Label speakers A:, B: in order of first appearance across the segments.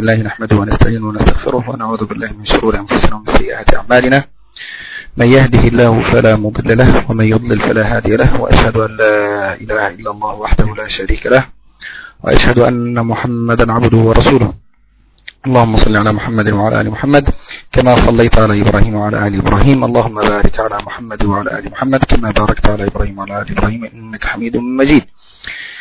A: الله نحمده ونستعينه ونستغفره ونعوذ بالله من شرور أنفسنا ومن سيئات أعمالنا. من يهده الله فلا مضل له ومن يضلل فلا هادي له وأشهد أن لا إله إلا الله وحده لا شريك له وأشهد أن محمدا عبده ورسوله. اللهم صل على محمد وعلى آل محمد كما صليت على إبراهيم وعلى آل إبراهيم. اللهم بارك على محمد وعلى آل محمد كما باركت على إبراهيم وعلى آل إبراهيم إنك حميد مجيد.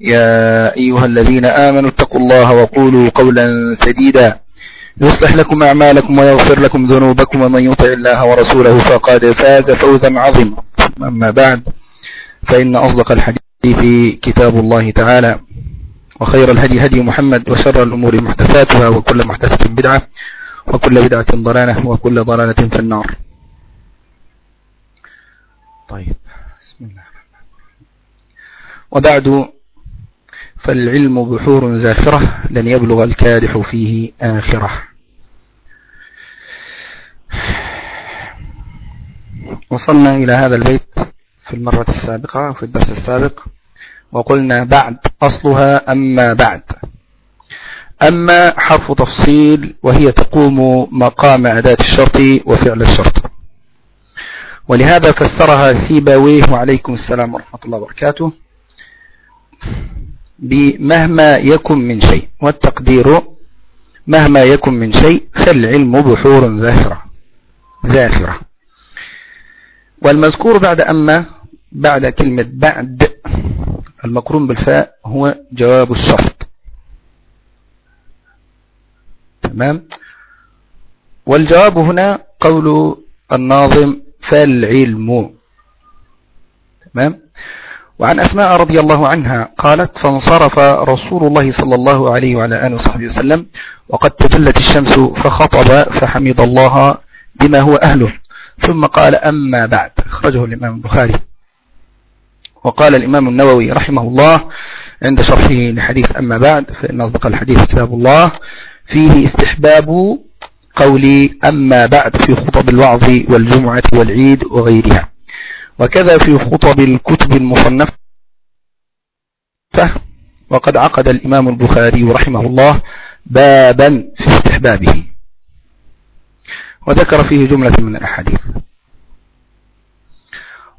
A: يا أيها الذين آمنوا اتقوا الله وقولوا قولا سديدا. يصلح لكم أعمالكم ويغفر لكم ذنوبكم ومن يطع الله ورسوله فقد فاز فوزا عظيما. أما بعد فإن أصدق الحديث كتاب الله تعالى وخير الهدي هدي محمد وشر الأمور محدثاتها وكل محدثة بدعة وكل بدعة ضلالة وكل ضلالة في النار. طيب بسم الله وبعد فالعلم بحور زاخرة لن يبلغ الكادح فيه آخرة. وصلنا إلى هذا البيت في المرة السابقة وفي الدرس السابق وقلنا بعد أصلها أما بعد. أما حرف تفصيل وهي تقوم مقام أداة الشرط وفعل الشرط. ولهذا فسرها سيباويه وعليكم السلام ورحمة الله وبركاته. بمهما يكن من شيء. والتقدير مهما يكن من شيء فالعلم بحور زاهرة زاخرة والمذكور بعد أما بعد كلمة بعد المقرون بالفاء هو جواب الشرط تمام؟ والجواب هنا قول الناظم فالعلم. تمام؟ وعن أسماء رضي الله عنها قالت فانصرف رسول الله صلى الله عليه وعلى آله وصحبه وسلم وقد تجلت الشمس فخطب فحمد الله بما هو أهله. ثم قال أما بعد. أخرجه الإمام البخاري. وقال الإمام النووي رحمه الله عند شرحه لحديث أما بعد فإن أصدق الحديث كتاب الله. فيه استحباب قولي أما بعد في خطب الوعظ والجمعة والعيد وغيرها. وكذا في خطب الكتب المصنفة وقد عقد الإمام البخاري رحمه الله بابا في استحبابه. وذكر فيه جملة من الأحاديث.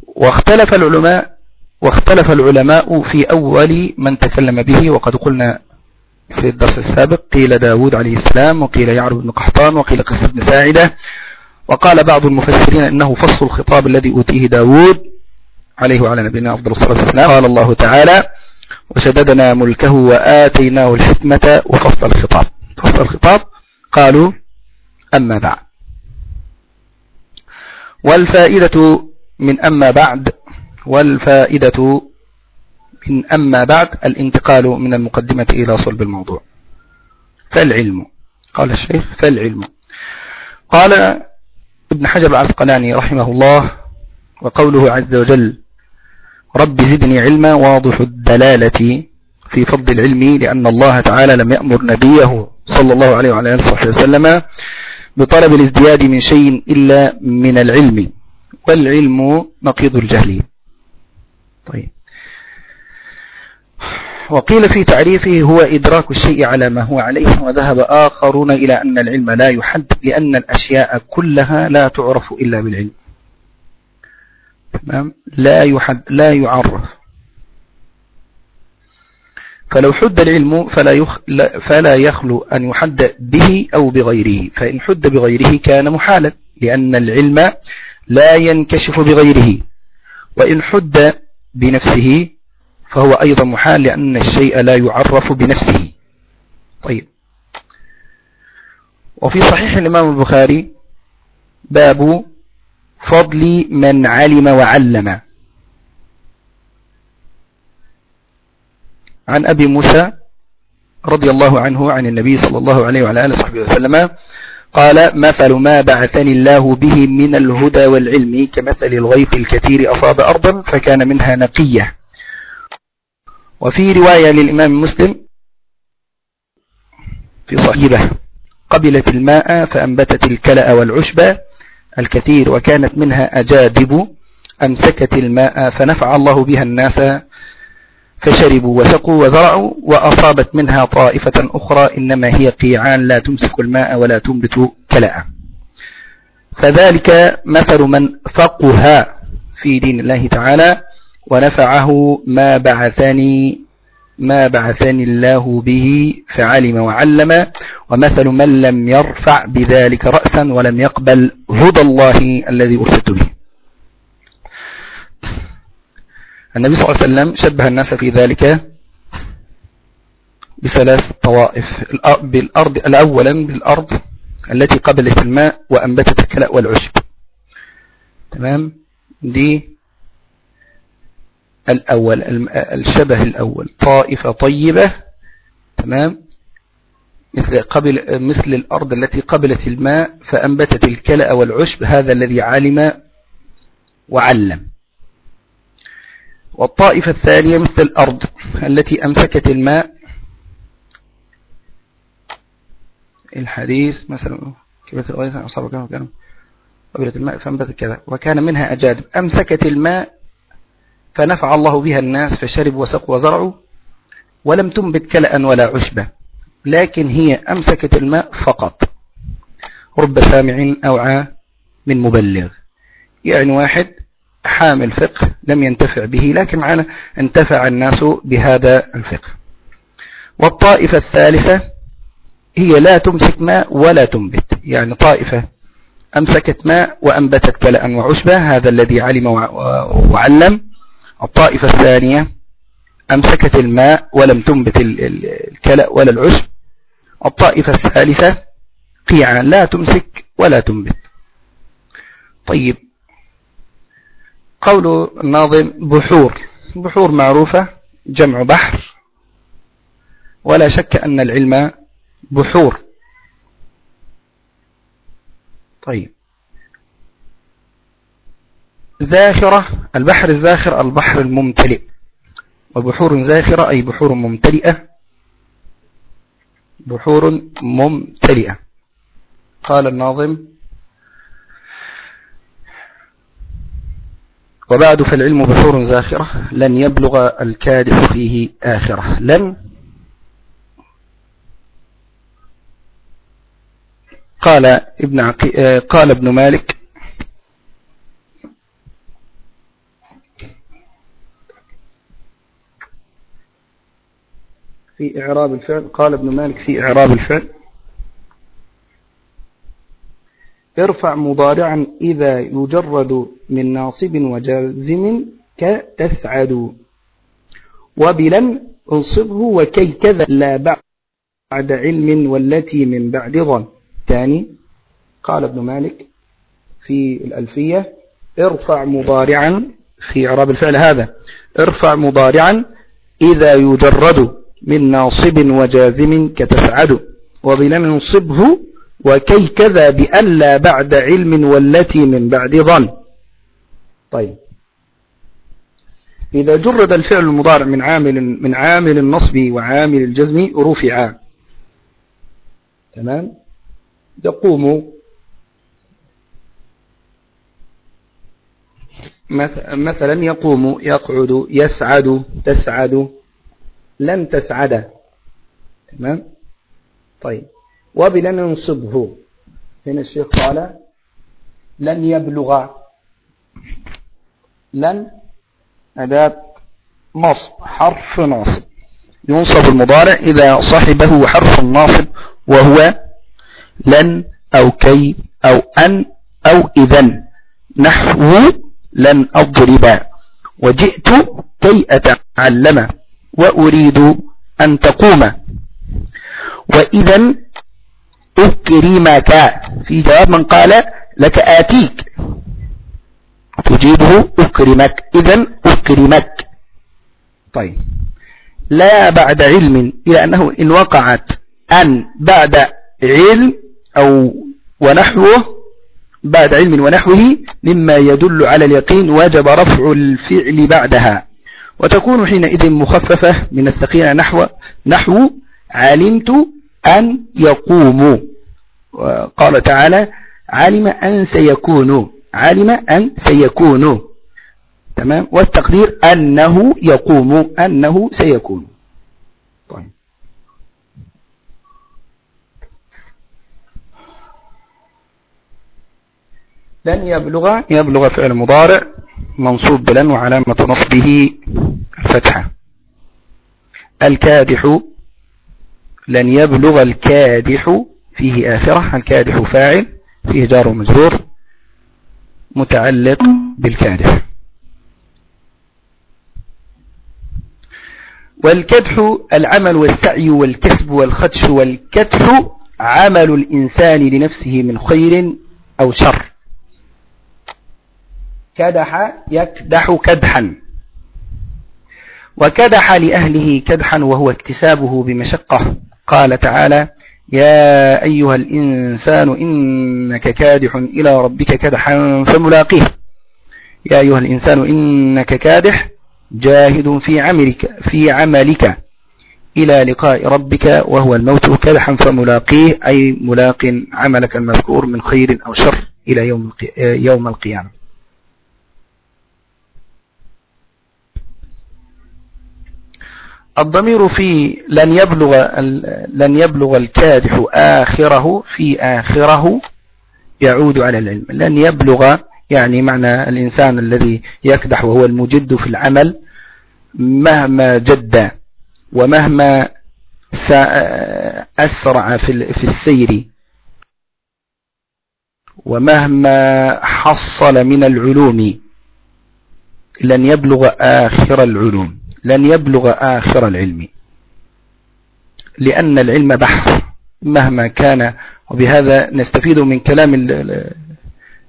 A: واختلف العلماء واختلف العلماء في أول من تكلم به وقد قلنا في الدرس السابق قيل داود عليه السلام وقيل يعرب بن قحطان وقيل قصة بن ساعدة وقال بعض المفسرين إنه فصل الخطاب الذي أوتيه داود عليه وعلى نبينا أفضل الصلاة والسلام. قال الله تعالى وشددنا ملكه وآتيناه الحكمة وفصل الخطاب. فصل الخطاب قالوا أما بعد. والفائدة من أما بعد والفائدة من أما بعد الانتقال من المقدمة إلى صلب الموضوع. فالعلم. قال الشيخ فالعلم. قال ابن حجر العسقلاني رحمه الله وقوله عز وجل رب زدني علما واضح الدلالة في فضل العلم لأن الله تعالى لم يأمر نبيه صلى الله عليه وعلى آله وصحبه وسلم بطلب الازدياد من شيء إلا من العلم والعلم نقيض الجهل. طيب. وقيل في تعريفه هو إدراك الشيء على ما هو عليه وذهب آخرون إلى أن العلم لا يحد لأن الأشياء كلها لا تعرف إلا بالعلم. لا يحد لا يعرف. فلو حد العلم فلا, يخ فلا يخلو أن يحد به أو بغيره. فإن حد بغيره كان محالا لأن العلم لا ينكشف بغيره. وإن حد بنفسه فهو أيضا محال لأن الشيء لا يعرف بنفسه. طيب. وفي صحيح الإمام البخاري باب فضل من علم وعلم. عن أبي موسى رضي الله عنه عن النبي صلى الله عليه وعلى آله وصحبه وسلم قال مثل ما بعثني الله به من الهدى والعلم كمثل الغيث الكثير أصاب أرضا فكان منها نقية. وفي رواية للإمام مسلم في صحيبة قبلت الماء فأنبتت الكلأ والعشب الكثير وكانت منها أجادب أمسكت الماء فنفع الله بها الناس فشربوا وسقوا وزرعوا وأصابت منها طائفة أخرى إنما هي قيعان لا تمسك الماء ولا تنبت كلاء فذلك مثل من فقه في دين الله تعالى ونفعه ما بعثني ما بعثني الله به فعلم وعلم ومثل من لم يرفع بذلك رأسا ولم يقبل هدى الله الذي أرسلت به. النبي صلى الله عليه وسلم شبه الناس في ذلك بثلاث طوائف. بالأرض الأولا بالأرض التي قبلت الماء وأنبتت الكلاء والعشب. تمام؟ دي الأول الشبه الأول. طائفة طيبة تمام؟ مثل, قبل مثل الأرض التي قبلت الماء فأنبتت الكلأ والعشب هذا الذي علم وعلم. والطائفة الثانية مثل الأرض التي أمسكت الماء. الحديث مثلا كيف الغيث أصاب كانوا كانوا قبلت الماء فأنبتت كذا. وكان منها أجادب أمسكت الماء فنفع الله بها الناس فشربوا وسقوا وزرعوا ولم تنبت كلأ ولا عشبة لكن هي أمسكت الماء فقط. رب سامع أوعى من مبلغ. يعني واحد حامل فقه لم ينتفع به لكن معنا انتفع الناس بهذا الفقه. والطائفة الثالثة هي لا تمسك ماء ولا تنبت. يعني طائفة أمسكت ماء وأنبتت كلأ وعشبة هذا الذي علم وعلم. الطائفة الثانية أمسكت الماء ولم تنبت الكلأ ولا العشب. الطائفة الثالثة قيعا لا تمسك ولا تنبت. طيب قول الناظم بحور. بحور معروفة جمع بحر. ولا شك أن العلم بحور. طيب زاخرة البحر الزاخر البحر الممتلئ. وبحور زاخرة أي بحور ممتلئة. بحور ممتلئة. قال الناظم وبعد فالعلم بحور زاخرة لن يبلغ الكادح فيه آخرة. لن قال ابن عقي... قال ابن مالك في إعراب الفعل. قال ابن مالك في إعراب الفعل. ارفع مضارعا إذا يجرد من ناصب وجازم كتسعد. وبلن انصبه وكي كذا لا بعد علم والتي من بعد ظن. ثاني قال ابن مالك في الألفية ارفع مضارعا في إعراب الفعل هذا. ارفع مضارعا إذا يجرد من ناصب وجازم كتسعد وبلن انصبه وكي كذا بألا بعد علم والتي من بعد ظن. طيب. إذا جرد الفعل المضارع من عامل من عامل النصب وعامل الجزم رفع. تمام؟ يقوم مثلا يقوم يقعد يسعد تسعد. لن تسعد. تمام؟ طيب. وبلن ننصبه هنا الشيخ قال لن يبلغ. لن أداة نصب حرف ناصب. ينصب المضارع إذا صاحبه حرف ناصب وهو لن أو كي أو أن أو إذن. نحو لن أضرب. وجئت كي أتعلم. وأريد أن تقوم. وإذا أكرمك في جواب من قال لك آتيك. تجيبه أكرمك. إذا أكرمك. طيب. لا بعد علم إلى أنه إن وقعت أن بعد علم أو ونحوه بعد علم ونحوه مما يدل على اليقين وجب رفع الفعل بعدها. وتكون حينئذ مخففة من الثقيلة نحو نحو علمت أن يقوموا قال تعالى علم أن سيكون. علم أن سيكون. تمام؟ والتقدير أنه يقوم. أنه سيكون. طيب. لن يبلغ يبلغ فعل مضارع. منصوب بلن وعلامة نصبه الفتحة. الكادح لن يبلغ الكادح فيه آخرة. الكادح فاعل فيه جار ومجرور متعلق بالكادح. والكدح العمل والسعي والكسب والخدش والكدح عمل الإنسان لنفسه من خير أو شر. كدح يكدح كدحا. وكدح لأهله كدحا وهو اكتسابه بمشقة. قال تعالى يا أيها الإنسان إنك كادح إلى ربك كدحا فملاقيه. يا أيها الإنسان إنك كادح جاهد في عملك في عملك إلى لقاء ربك وهو الموت كدحا فملاقيه أي ملاق عملك المذكور من خير أو شر إلى يوم يوم القيامة. الضمير في لن يبلغ لن يبلغ الكادح آخره في آخره يعود على العلم. لن يبلغ يعني معنى الإنسان الذي يكدح وهو المجد في العمل مهما جد ومهما أسرع في السير ومهما حصل من العلوم لن يبلغ آخر العلوم. لن يبلغ آخر العلم. لأن العلم بحث مهما كان. وبهذا نستفيد من كلام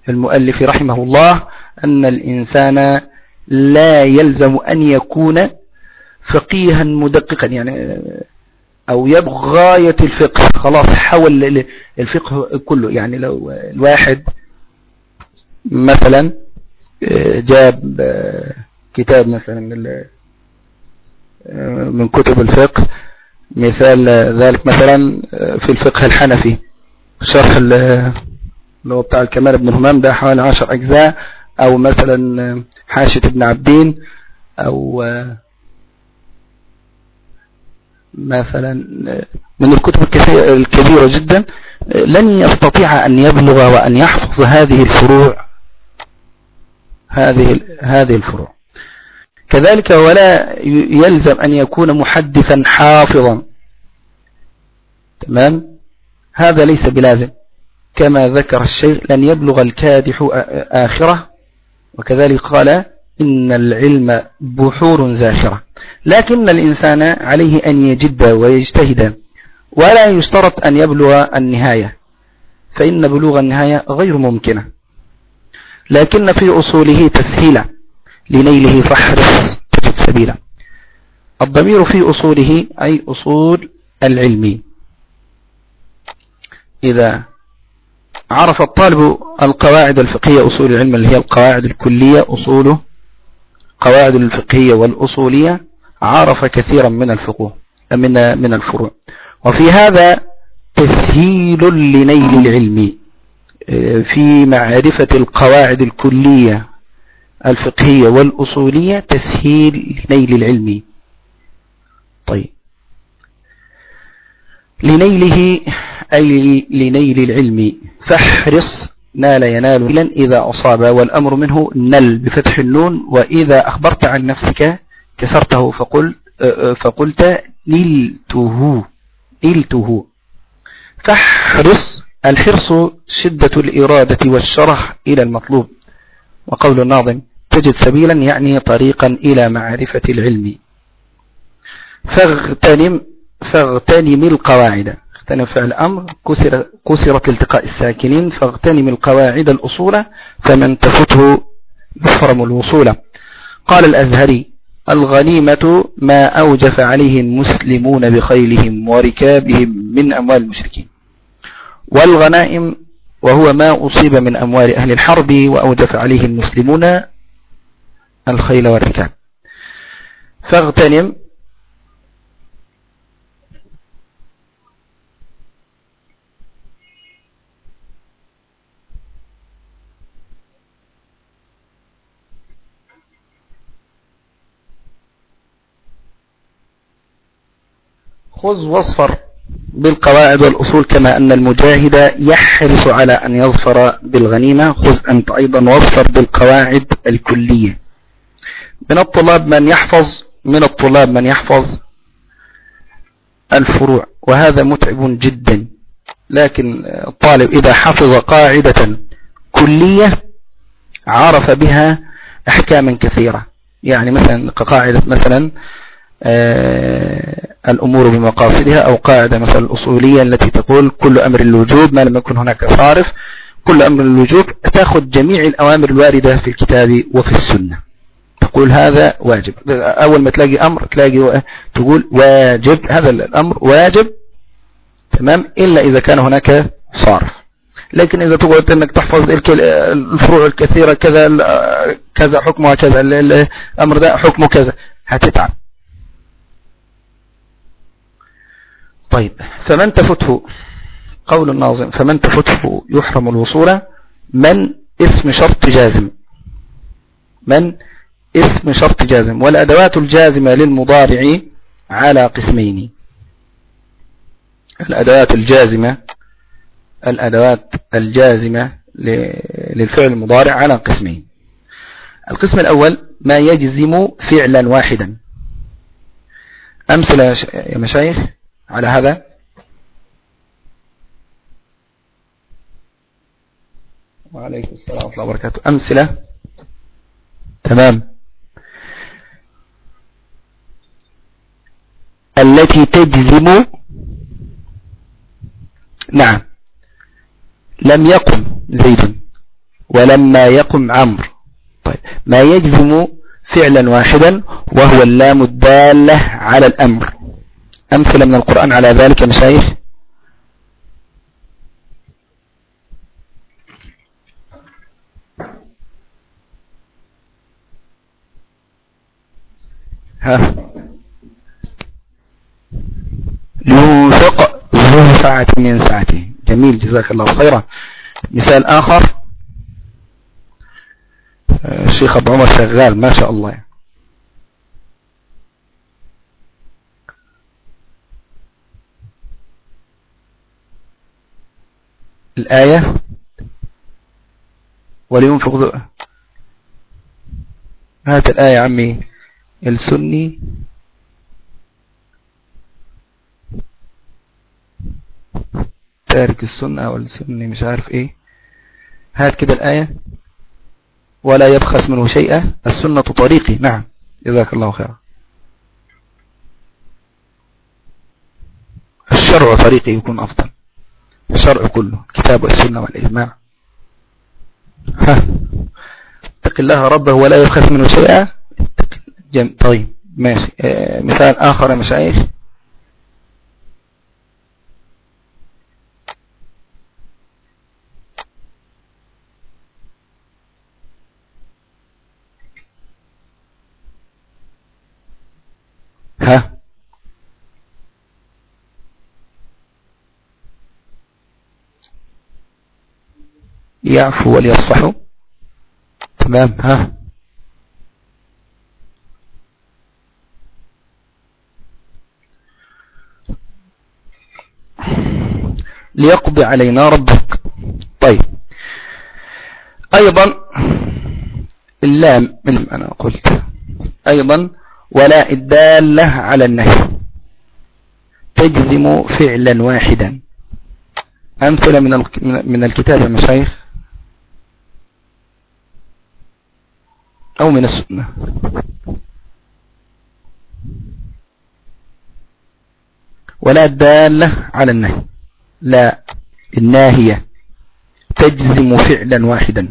A: المؤلف رحمه الله أن الإنسان لا يلزم أن يكون فقيها مدققا. يعني أو يبغى غاية الفقه. خلاص حول الفقه كله. يعني لو الواحد مثلا جاب كتاب مثلا من كتب الفقه. مثال ذلك مثلا في الفقه الحنفي. شرح اللي هو بتاع الكمال ابن همام ده حوالي عشر أجزاء. أو مثلا حاشة ابن عبدين. أو مثلا من الكتب الكبيرة جدا. لن يستطيع أن يبلغ وأن يحفظ هذه الفروع. هذه هذه الفروع. كذلك ولا يلزم أن يكون محدثا حافظا. تمام؟ هذا ليس بلازم. كما ذكر الشيخ لن يبلغ الكادح آخرة. وكذلك قال إن العلم بحور زاخرة. لكن الإنسان عليه أن يجد ويجتهد ولا يشترط أن يبلغ النهاية. فإن بلوغ النهاية غير ممكنة. لكن في أصوله تسهيلا. لنيله فاحرص تجد سبيلا. الضمير في أصوله أي أصول العلم. إذا عرف الطالب القواعد الفقهية أصول العلم اللي هي القواعد الكلية أصوله قواعد الفقهية والأصولية عرف كثيرا من الفقه من من الفروع. وفي هذا تسهيل لنيل العلم في معرفة القواعد الكلية الفقهية والأصولية تسهيل نيل العلم. طيب. لنيله أي لنيل العلم. فاحرص نال ينال إذا أصاب والأمر منه نل بفتح النون وإذا أخبرت عن نفسك كسرته فقل فقلت نلته نلته. فاحرص الحرص شدة الإرادة والشرح إلى المطلوب. وقول الناظم تجد سبيلا يعني طريقا إلى معرفة العلم. فاغتنم فاغتنم القواعد. اغتنم فعل أمر كسر كسرت التقاء الساكنين فاغتنم القواعد الأصول فمن تفته يحرم الوصول. قال الأزهري الغنيمة ما أوجف عليه المسلمون بخيلهم وركابهم من أموال المشركين. والغنائم وهو ما أصيب من أموال أهل الحرب وأوجف عليه المسلمون الخيل والركاب فاغتنم. خذ واصفر بالقواعد والأصول كما أن المجاهد يحرص على أن يظفر بالغنيمة. خذ أنت أيضا واظفر بالقواعد الكلية. من الطلاب من يحفظ من الطلاب من يحفظ الفروع وهذا متعب جدا. لكن الطالب إذا حفظ قاعدة كلية عرف بها أحكاما كثيرة. يعني مثلا قاعدة مثلا آه، الأمور بمقاصدها أو قاعدة مثلا الأصولية التي تقول كل أمر الوجوب ما لم يكن هناك صارف كل أمر الوجوب تأخذ جميع الأوامر الواردة في الكتاب وفي السنة. تقول هذا واجب. أول ما تلاقي أمر تلاقي تقول واجب هذا الأمر واجب تمام؟ إلا إذا كان هناك صارف لكن إذا تقعد أنك تحفظ الفروع الكثيرة كذا كذا حكمها كذا الأمر ده حكمه كذا هتتعب. طيب فمن تفته؟ قول الناظم فمن تفته يحرم الوصول من اسم شرط جازم. من اسم شرط جازم والأدوات الجازمة للمضارع على قسمين. الأدوات الجازمة الأدوات الجازمة للفعل المضارع على قسمين. القسم الأول ما يجزم فعلا واحدا. أمثلة يا مشايخ على هذا؟ وعليكم السلام ورحمة الله وبركاته. أمثلة؟ تمام. التي تجزم نعم. لم يقم زيد ولما يقم عمرو. طيب. ما يجزم فعلا واحدا وهو اللام الدالة على الأمر. أمثلة من القرآن على ذلك مشايخ؟ ها ينفق ذو ساعة من ساعته. جميل جزاك الله خيرا. مثال آخر. الشيخ أبو عمر شغال ما شاء الله. الآية. ولينفق ذو هات الآية عمي. السني. تارك السنة أو السني مش عارف إيه. هات كده الآية. ولا يبخس منه شيئا. السنة طريقي. نعم. جزاك الله خيرا. الشرع طريقي يكون أفضل. الشرع كله. كتاب والسنة والإجماع. ها. اتق الله ربه ولا يبخس منه شيئا. طيب ماشي. آه مثال آخر يا مشايخ. ها؟ يعفو وليصفحوا. تمام ها؟ ليقضي علينا ربك. طيب. أيضا اللام من أنا قلت؟ أيضا ولا الدالة على النهي. تجزم فعلا واحدا. أمثلة من من الكتاب يا مشايخ؟ أو من السنة. ولا الدالة على النهي. لا الناهية. تجزم فعلا واحدا.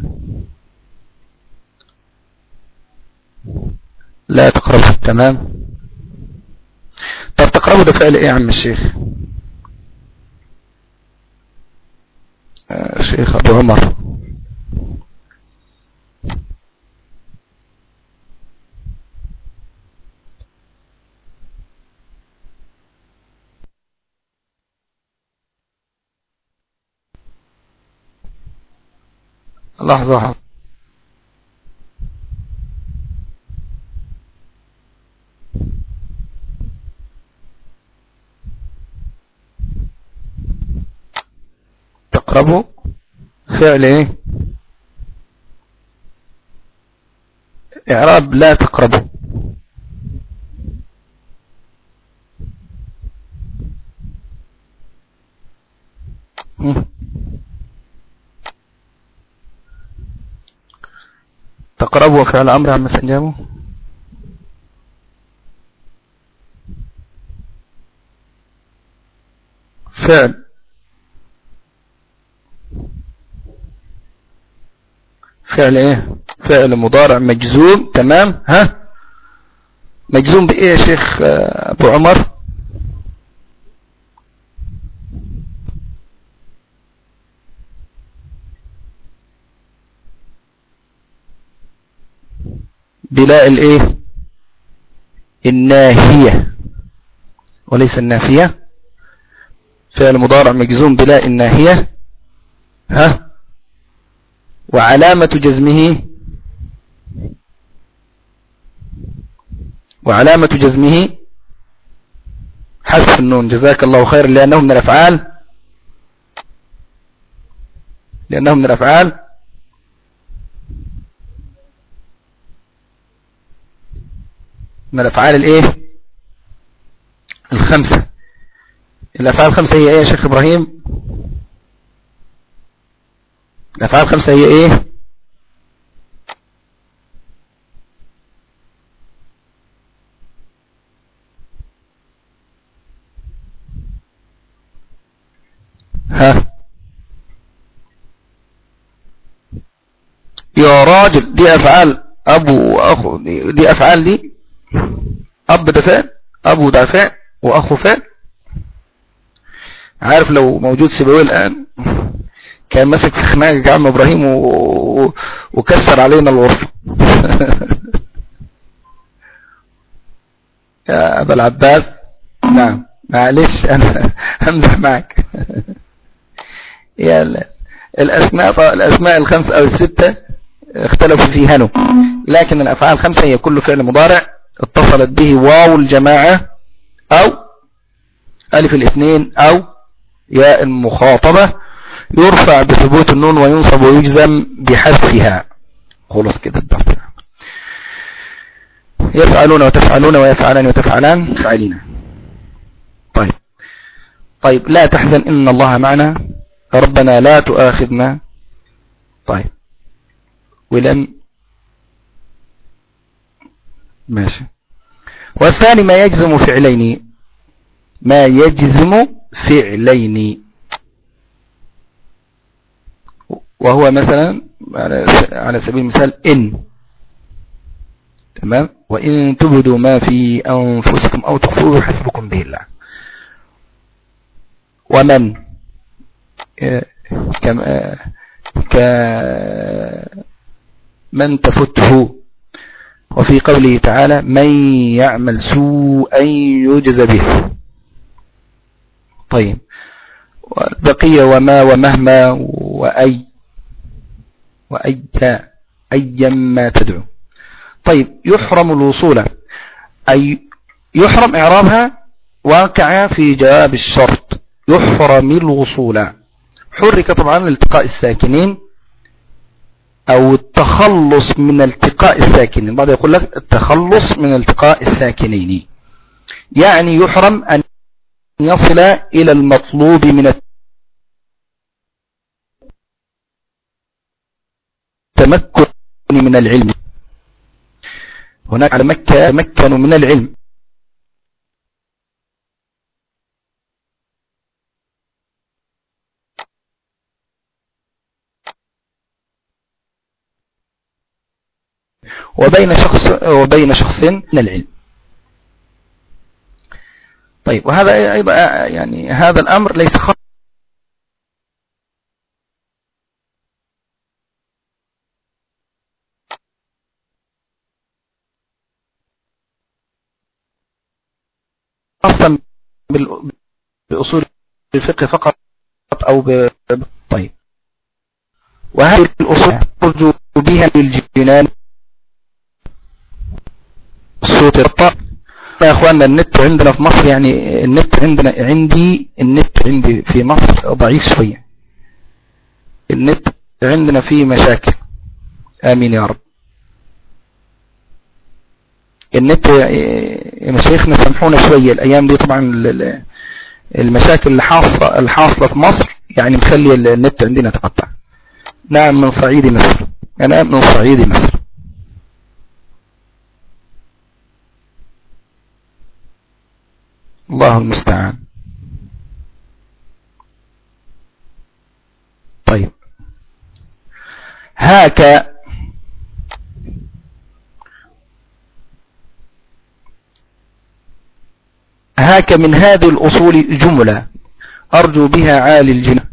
A: لا تقربه تمام طب تقربه ده فعل إيه يا عم الشيخ؟ شيخ أبو عمر. لحظة. تقربوا فعل إيه؟ إعراب لا تقربوا تقربوا فعل أمر عما سنجابه فعل فعل إيه؟ فعل مضارع مجزوم تمام؟ ها؟ مجزوم بإيه يا شيخ أبو عمر؟ بلاء الإيه؟ الناهية. وليس النافية. فعل مضارع مجزوم بلاء الناهية. ها؟ وعلامة جزمه وعلامة جزمه حذف النون. جزاك الله خير لأنه من الأفعال لأنه من الأفعال. من الأفعال الإيه؟ الخمسة. الأفعال الخمسة هي إيه يا شيخ إبراهيم؟ الأفعال الخمسة هي إيه؟ ها. يا راجل دي أفعال أبو وأخو دي, دي أفعال دي؟ أب ده فعل أبو ده فعل وأخو فعل. عارف لو موجود سيبويه الآن؟ كان ماسك في خناقة عم إبراهيم و... وكسر علينا الغرفة يا أبا العباس. نعم. معلش أنا همزح معك. يا الأسماء الأسماء الخمسة أو الستة اختلفوا في هنو لكن الأفعال الخمسة هي كل فعل مضارع اتصلت به واو الجماعة أو ألف الاثنين أو ياء المخاطبة يرفع بثبوت النون وينصب ويجزم بحذفها. خلص كده الضغط. يفعلون وتفعلون ويفعلان وتفعلان. فعلين طيب. طيب لا تحزن إن الله معنا. ربنا لا تؤاخذنا. طيب. ولم ماشي. والثاني ما يجزم فعلين. ما يجزم فعلين. وهو مثلا على سبيل المثال إن. تمام؟ وإن تبدوا ما في أنفسكم أو تخفوه حسبكم به الله. ومن؟ كما من تفته. وفي قوله تعالى من يعمل سوءا يجز به. طيب. والبقية وما ومهما وأي. وأي أيما تدعو. طيب يحرم الوصول. أي يحرم إعرابها واقع في جواب الشرط. يحرم الوصول. حرك طبعا التقاء الساكنين أو التخلص من التقاء الساكنين. بعض يقول لك التخلص من التقاء الساكنين. يعني يحرم أن يصل إلى المطلوب من التمكن من العلم. هناك على مكة تمكنوا من العلم. وبين شخص وبين شخص من العلم. طيب وهذا أيضا يعني هذا الأمر ليس خاص بأصول الفقه فقط أو ب... طيب. وهذه الأصول ترجو بها للجنان؟ صوت الطاء يا إخواننا النت عندنا في مصر يعني النت عندنا عندي النت عندي في مصر ضعيف شوية. النت عندنا فيه مشاكل. آمين يا رب. النت يا مشايخنا سامحونا شوية. الأيام دي طبعا المشاكل الحاصلة الحاصلة في مصر يعني مخلي النت عندنا تقطع. نعم من صعيد مصر. أنا من صعيد مصر. الله المستعان. طيب. هاك هاك من هذه الأصول جملة. أرجو بها عالي الجنة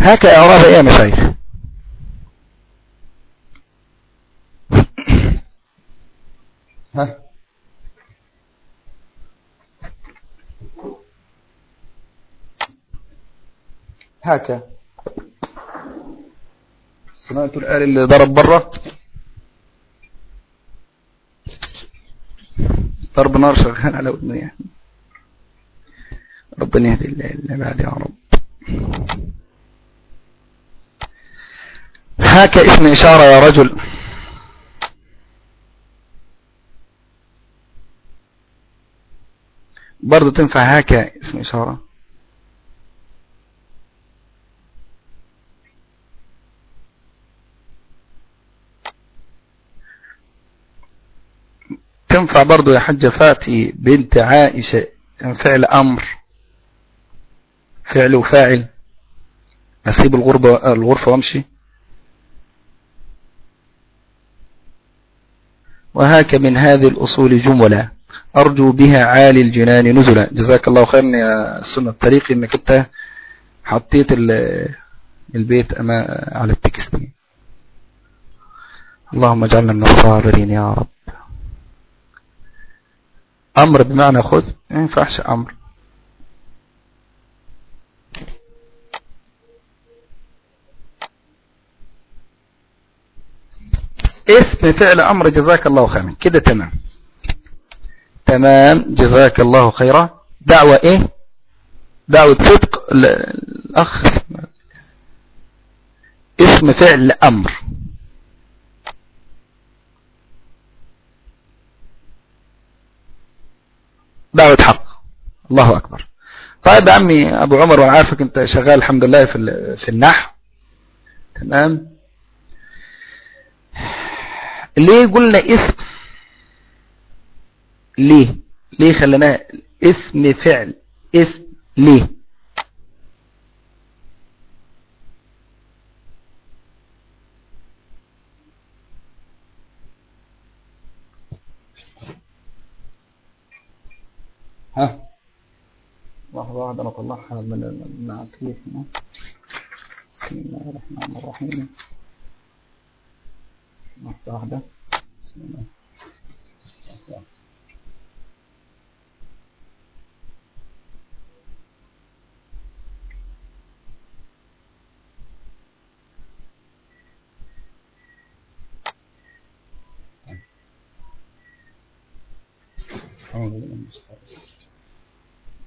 A: هاك أعراب يا مشايخ ها. هاك. سمعت الآل اللي ضرب برا. ضرب نار شغال على ودني يعني. ربنا يهدي العباد يا رب. هاك اسم إشارة يا رجل. برضو تنفع هاك اسم إشارة. تنفع برضو يا حجة فاتي بنت عائشة فعل أمر فعل وفاعل. أسيب الغربة الغرفة وامشي. وهاك من هذه الأصول جملة. أرجو بها عالي الجنان نزلا. جزاك الله خيرا يا السنة الطريقي إنك أنت حطيت البيت أما على التكست. اللهم اجعلنا من الصابرين يا رب. أمر بمعنى خذ ما ينفعش أمر. اسم فعل أمر جزاك الله خيرا. كده تمام. تمام. جزاك الله خيرا. دعوة إيه؟ دعوة صدق الأخ. اسم فعل أمر. دعوة حق. الله أكبر. طيب يا عمي أبو عمر وأنا عارفك أنت شغال الحمد لله في في النحو. تمام؟ ليه قلنا اسم؟ ليه؟ ليه خليناه اسم فعل؟ اسم ليه ها لحظة واحدة أطلعها من العقلية بسم الله الرحمن الرحيم. لحظة واحدة. بسم الله.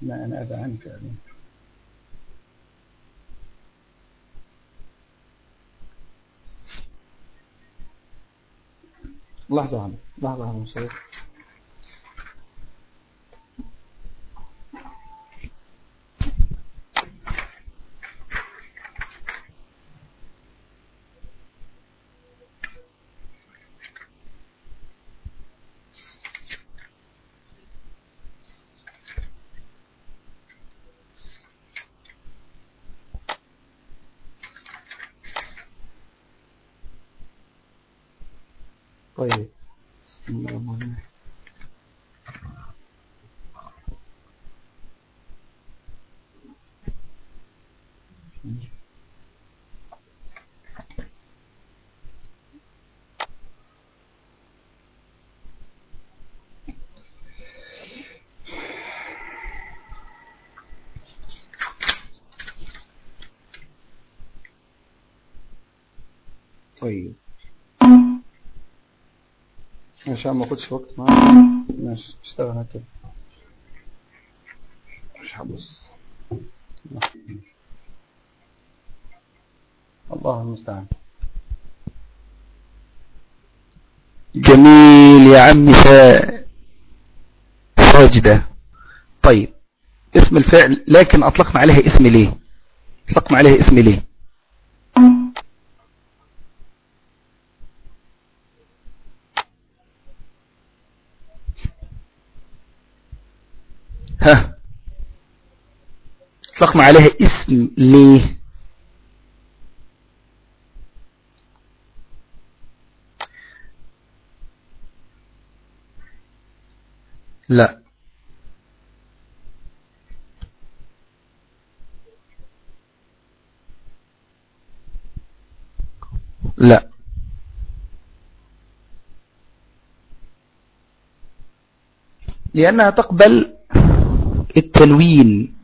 A: لا أنا أبى عنك أبي. لحظة واحدة لحظة واحدة مشايخ طيب بسم الله الرحمن الرحيم طيب عشان ما اخدش وقت. معاك ماشي اشتغل كده مش هبص. الله المستعان. جميل يا عم ساجدة. طيب اسم الفعل لكن أطلقنا عليها اسم ليه؟ أطلقنا عليها اسم ليه؟ اطلقنا عليها اسم ليه. لا. لا. لأنها تقبل التنوين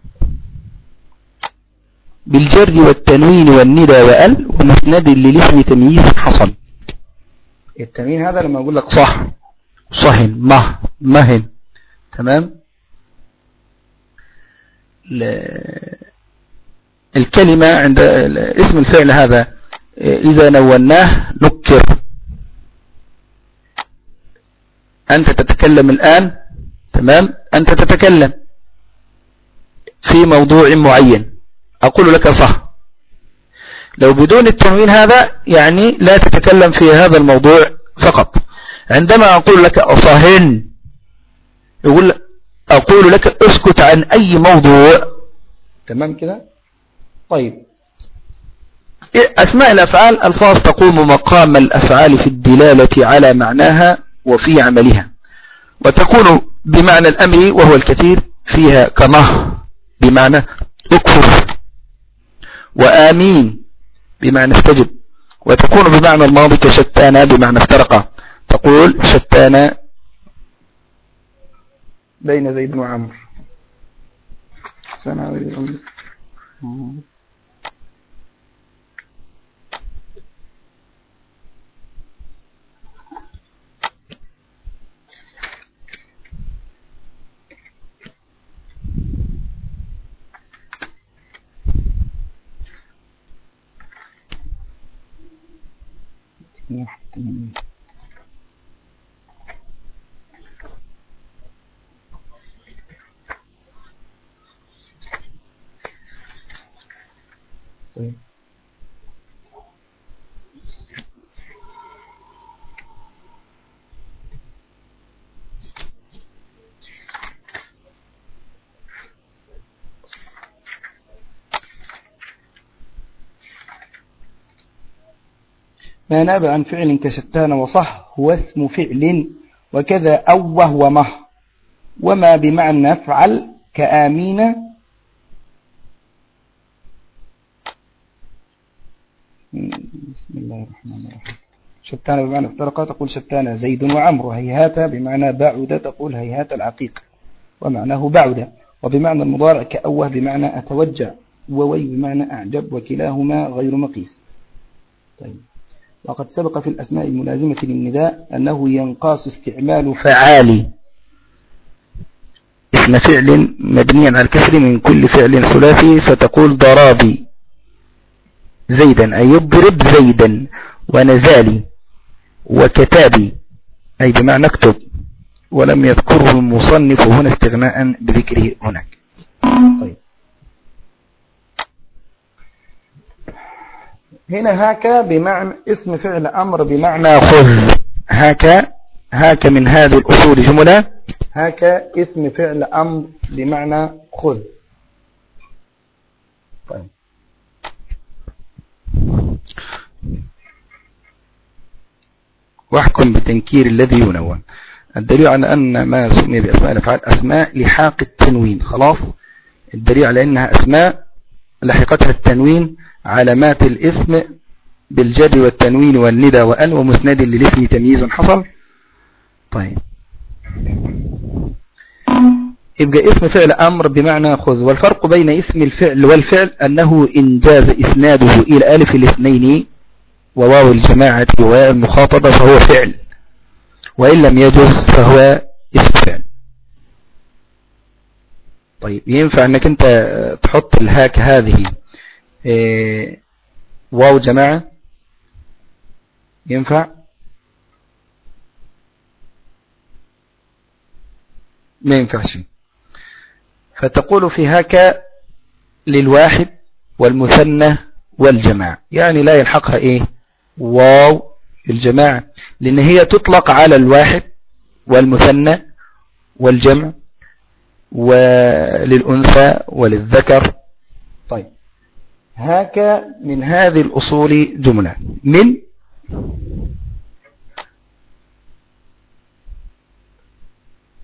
A: بالجر والتنوين والندى وأل ومسند للاسم تمييز حصل. التنوين هذا لما أقول لك صح. صهن مه. مهن. تمام؟ الكلمة عند اسم الفعل هذا إذا نوناه نكر. أنت تتكلم الآن؟ تمام؟ أنت تتكلم. في موضوع معين. أقول لك صح. لو بدون التنوين هذا يعني لا تتكلم في هذا الموضوع فقط. عندما أقول لك أصهن يقول أقول لك أسكت عن أي موضوع. تمام كده؟ طيب. أسماء الأفعال ألفاظ تقوم مقام الأفعال في الدلالة على معناها وفي عملها. وتكون بمعنى الأمر وهو الكثير فيها كمه. بمعنى اكفر وآمين بمعنى استجب وتكون بمعنى الماضي كشتانا بمعنى افترق تقول شتانا بين زيد وعمر. طيب ما ناب عن فعل كشتان وصح هو اسم فعل وكذا أو وهو مه وما بمعنى افعل كآمين. بسم الله الرحمن الرحيم. شتان بمعنى افترقا تقول شتان زيد وعمر. هيهات بمعنى بعد تقول هيهات العقيق. ومعناه بعد. وبمعنى المضارع كأوه بمعنى أتوجع. ووي بمعنى أعجب. وكلاهما غير مقيس. طيب. وقد سبق في الأسماء الملازمة للنداء أنه ينقاس استعمال فعال اسم فعل مبنيا على الكسر من كل فعل ثلاثي فتقول ضرابي زيدا أي يضرب زيدا ونزالي وكتابي أي بمعنى اكتب ولم يذكره المصنف هنا استغناء بذكره هناك. طيب. هنا هاك بمعنى اسم فعل أمر بمعنى خذ. هاك هاك من هذه الأصول جملة. هاك اسم فعل أمر بمعنى خذ. طيب. واحكم بتنكير الذي ينون الدليل على أن ما سمي بأسماء الأفعال أسماء لحاق التنوين. خلاص؟ الدليل على أنها أسماء لحقتها التنوين علامات الاسم بالجر والتنوين والندى وأن ومسند للاسم تمييز حصل. طيب. يبقى اسم فعل أمر بمعنى خذ. والفرق بين اسم الفعل والفعل أنه إن جاز إسناده إلى ألف الاثنين وواو الجماعة وواو المخاطبة فهو فعل. وإن لم يجز فهو اسم فعل. طيب ينفع أنك أنت تحط الهاك هذه إيه، واو جماعة؟ ينفع؟ ما ينفعش. فتقول في هاك للواحد والمثنى والجماع يعني لا يلحقها إيه؟ واو الجماعة لأن هي تطلق على الواحد والمثنى والجمع. وللأنثى وللذكر. طيب. هاك من هذه الأصول جملة. من؟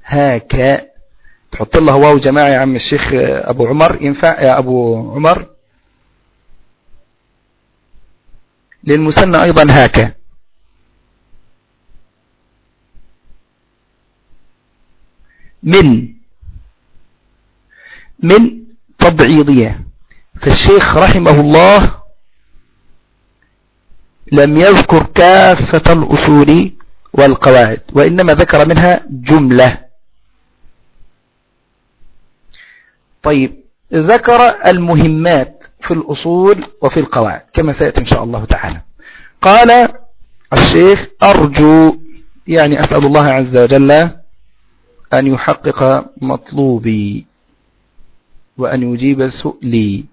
A: هاك. تحط الله واو جماعة يا عم الشيخ أبو عمر. ينفع يا أبو عمر. للمثنى أيضا هاك. من؟ من تبعيضية فالشيخ رحمه الله لم يذكر كافة الأصول والقواعد وإنما ذكر منها جملة. طيب ذكر المهمات في الأصول وفي القواعد كما سيأتي إن شاء الله تعالى. قال الشيخ أرجو يعني أسأل الله عز وجل أن يحقق مطلوبي. وأن يجيب سؤلي.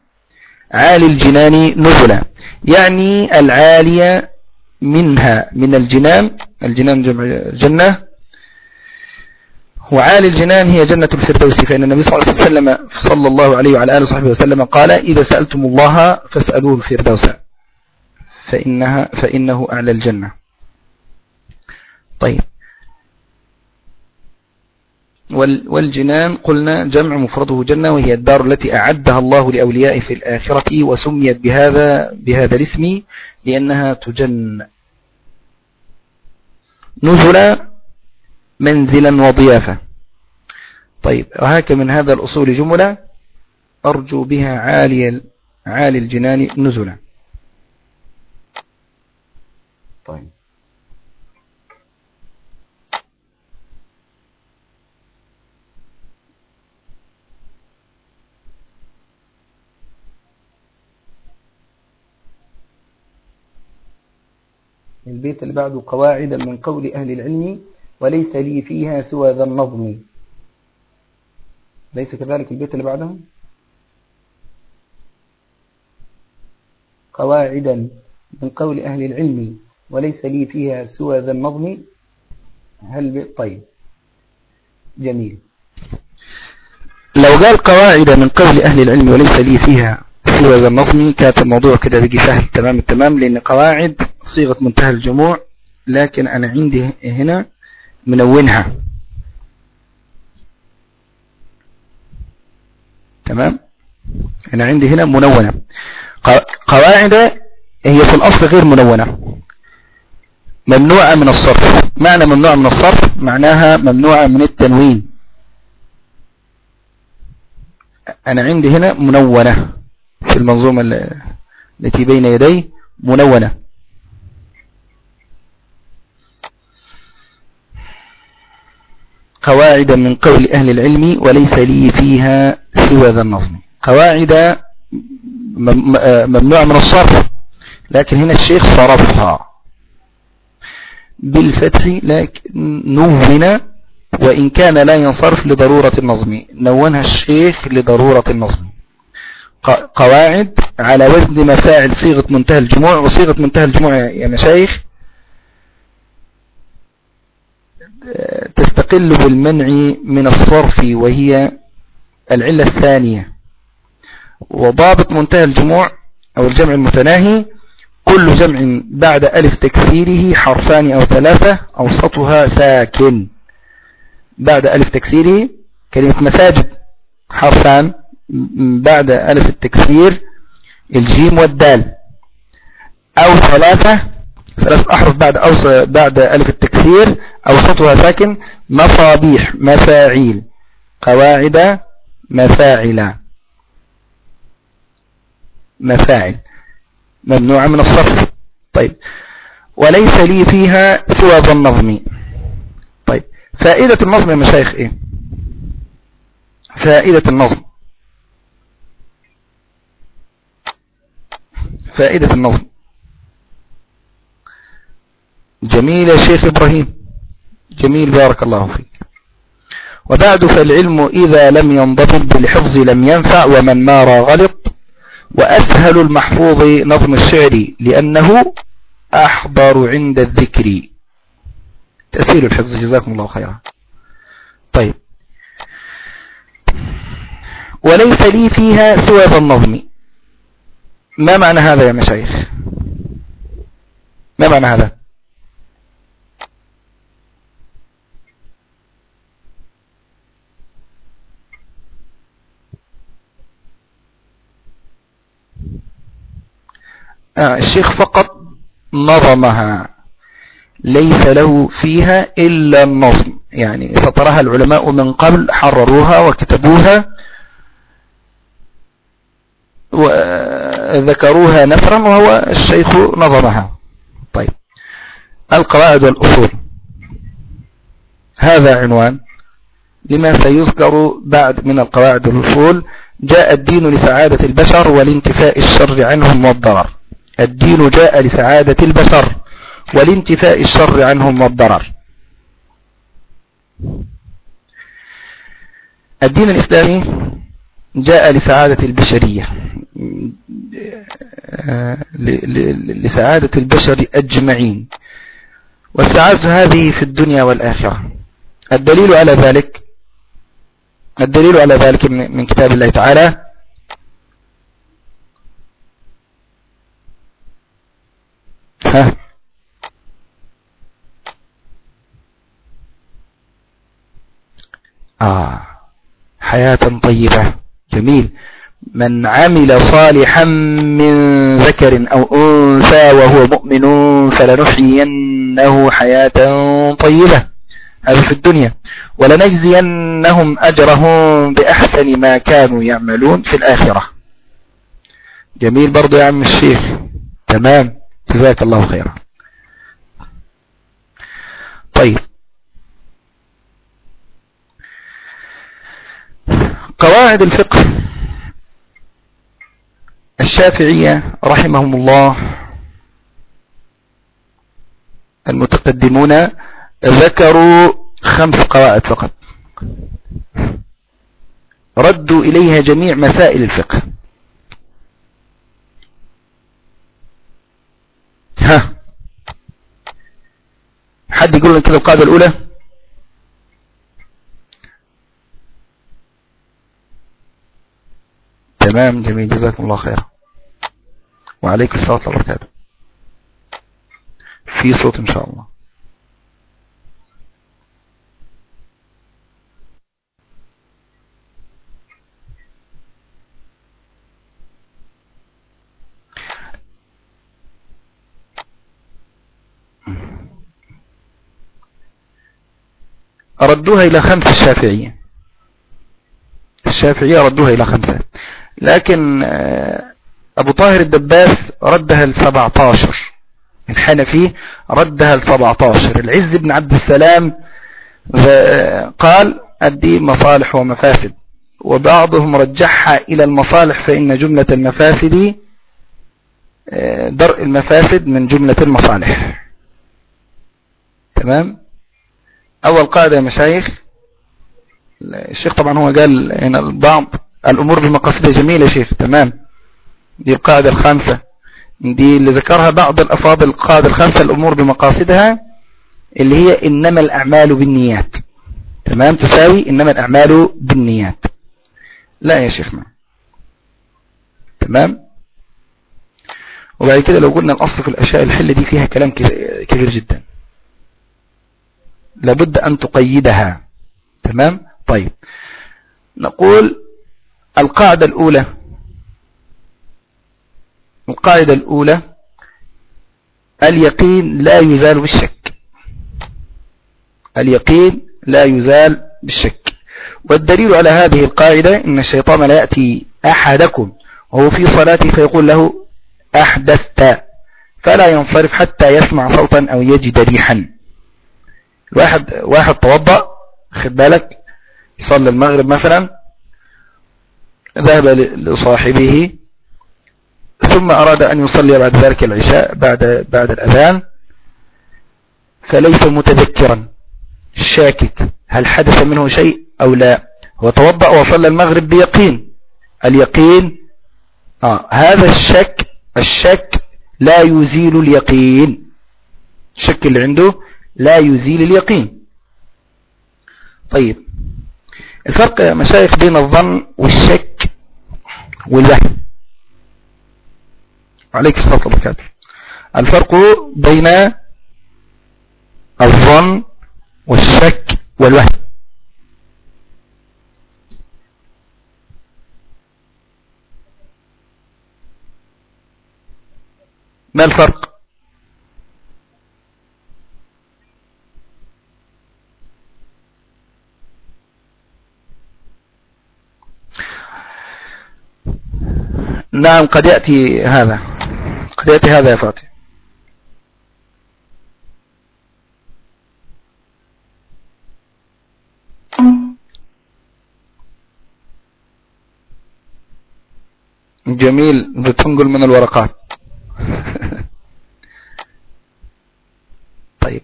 A: عالي الجنان نزلا. يعني العالية منها من الجنان. الجنان جمع جنة. وعالي الجنان هي جنة الفردوس. فإن النبي صلى الله عليه وسلم صلى الله عليه وعلى آله وصحبه وسلم قال إذا سألتم الله فاسألوه الفردوس. فإنها فإنه أعلى الجنة. طيب. والجنان قلنا جمع مفرده جنة وهي الدار التي أعدها الله لأوليائه في الآخرة وسميت بهذا بهذا الاسم لأنها تجن نزلا منزلا وضيافة. طيب وهاك من هذا الأصول جملة أرجو بها عالي عالي الجنان نزلا. طيب. البيت اللي بعده قواعد من قول أهل العلم وليس لي فيها سوى ذا النظم. ليس كذلك البيت اللي بعده؟ قواعدا من قول أهل العلم وليس لي فيها سوى ذا النظم. هل طيب. جميل. لو قال قواعد من قول أهل العلم وليس لي فيها ذا النظم كانت الموضوع كده بيجي سهل تمام التمام لأن قواعد صيغة منتهى الجموع لكن أنا عندي هنا منونها. تمام؟ أنا عندي هنا منونة. قواعد هي في الأصل غير منونة. ممنوعة من الصرف. معنى ممنوعة من الصرف معناها ممنوعة من التنوين. أنا عندي هنا منونة. في المنظومة التي بين يدي منونة. قواعد من قول أهل العلم وليس لي فيها سوى ذا النظم. قواعد ممنوع من الصرف لكن هنا الشيخ صرفها. بالفتح لكن نون وإن كان لا ينصرف لضرورة النظم. نونها الشيخ لضرورة النظم. قواعد على وزن مفاعل صيغة منتهى الجموع وصيغة منتهى الجموع يا مشايخ تستقل بالمنع من الصرف وهي العلة الثانية. وضابط منتهى الجموع أو الجمع المتناهي كل جمع بعد ألف تكسيره حرفان أو ثلاثة أوسطها ساكن. بعد ألف تكسيره كلمة مساجد حرفان بعد ألف التكسير الجيم والدال. أو ثلاثة ثلاث أحرف بعد أوس بعد ألف التكسير أوسطها ساكن مصابيح مفاعيل. قواعد مفاعل. مفاعل. ممنوعة من الصرف. طيب. وليس لي فيها سوى ظن نظمي طيب. فائدة النظم يا مشايخ إيه؟ فائدة النظم. فائدة النظم جميل يا شيخ إبراهيم. جميل بارك الله فيك. وبعد فالعلم إذا لم ينضبط بالحفظ لم ينفع ومن مار غلط. وأسهل المحفوظ نظم الشعر لأنه أحضر عند الذكر. تأثير الحفظ جزاكم الله خيرا. طيب. وليس لي فيها سوى ذا النظم. ما معنى هذا يا مشايخ؟ ما معنى هذا؟ آه الشيخ فقط نظمها. ليس له فيها إلا النظم. يعني سطرها العلماء من قبل حرروها وكتبوها. وذكروها نثرا وهو الشيخ نظمها. طيب. القواعد والأصول. هذا عنوان لما سيذكر بعد من القواعد والأصول. جاء الدين لسعادة البشر والانتفاء الشر عنهم والضرر. الدين جاء لسعادة البشر والانتفاء الشر عنهم والضرر. الدين الإسلامي جاء لسعادة البشرية. لسعادة البشر أجمعين. والسعادة هذه في الدنيا والآخرة. الدليل على ذلك الدليل على ذلك من كتاب الله تعالى ها آه حياة طيبة. جميل. من عمل صالحا من ذكر أو أنثى وهو مؤمن فلنحيينه حياة طيبة. هذا في الدنيا. ولنجزينهم أجرهم بأحسن ما كانوا يعملون في الآخرة. جميل برضو يا عم الشيخ. تمام. جزاك الله خيرا. طيب. قواعد الفقه. الشافعية رحمهم الله المتقدمون ذكروا خمس قواعد فقط. ردوا إليها جميع مسائل الفقه. ها. حد يقول لنا كده القاعدة الأولى؟ تمام جميل جزاكم الله خيرا. ورحمة الله وبركاته. في صوت إن شاء الله. ردوها إلى خمسة الشافعية الشافعية ردوها إلى خمسة. لكن آه، أبو طاهر الدباس ردها السبعتاشر الحنفي ردها السبعتاشر العز بن عبد السلام قال الدين مصالح ومفاسد. وبعضهم رجحها إلى المصالح فإن جملة المفاسد آه، درء المفاسد من جملة المصالح. تمام؟ أول قاعدة يا مشايخ. الشيخ طبعا هو قال هنا البعض الأمور بمقاصدها جميلة يا شيخ تمام. دي القاعدة الخامسة. دي اللي ذكرها بعض الأفاضل القاعدة الخامسة الأمور بمقاصدها اللي هي إنما الأعمال بالنيات. تمام؟ تساوي إنما الأعمال بالنيات. لا يا شيخنا تمام؟ وبعد كده لو قلنا الأصل في الأشياء الحلة دي فيها كلام كبير جدا. لابد أن تقيدها. تمام؟ طيب. نقول القاعدة الأولى القاعدة الأولى اليقين لا يزال بالشك. اليقين لا يزال بالشك. والدليل على هذه القاعدة إن الشيطان لا يأتي أحدكم وهو في صلاته فيقول له أحدثت فلا ينصرف حتى يسمع صوتا أو يجد ريحا. واحد واحد توضأ خد بالك صلى المغرب مثلا ذهب لصاحبه ثم أراد أن يصلي بعد ذلك العشاء بعد بعد الأذان. فليس متذكرا. شاكك. هل حدث منه شيء أو لا؟ هو توضأ وصلى المغرب بيقين. اليقين آه هذا الشك الشك لا يزيل اليقين. الشك اللي عنده لا يزيل اليقين. طيب. الفرق يا مشايخ بين الظن والشك والوهم عليك الصلاة والسلام الفرق بين الظن والشك والوهم. ما الفرق؟ نعم قد يأتي هذا. قد يأتي هذا يا فاتح جميل بتنقل من الورقات. طيب.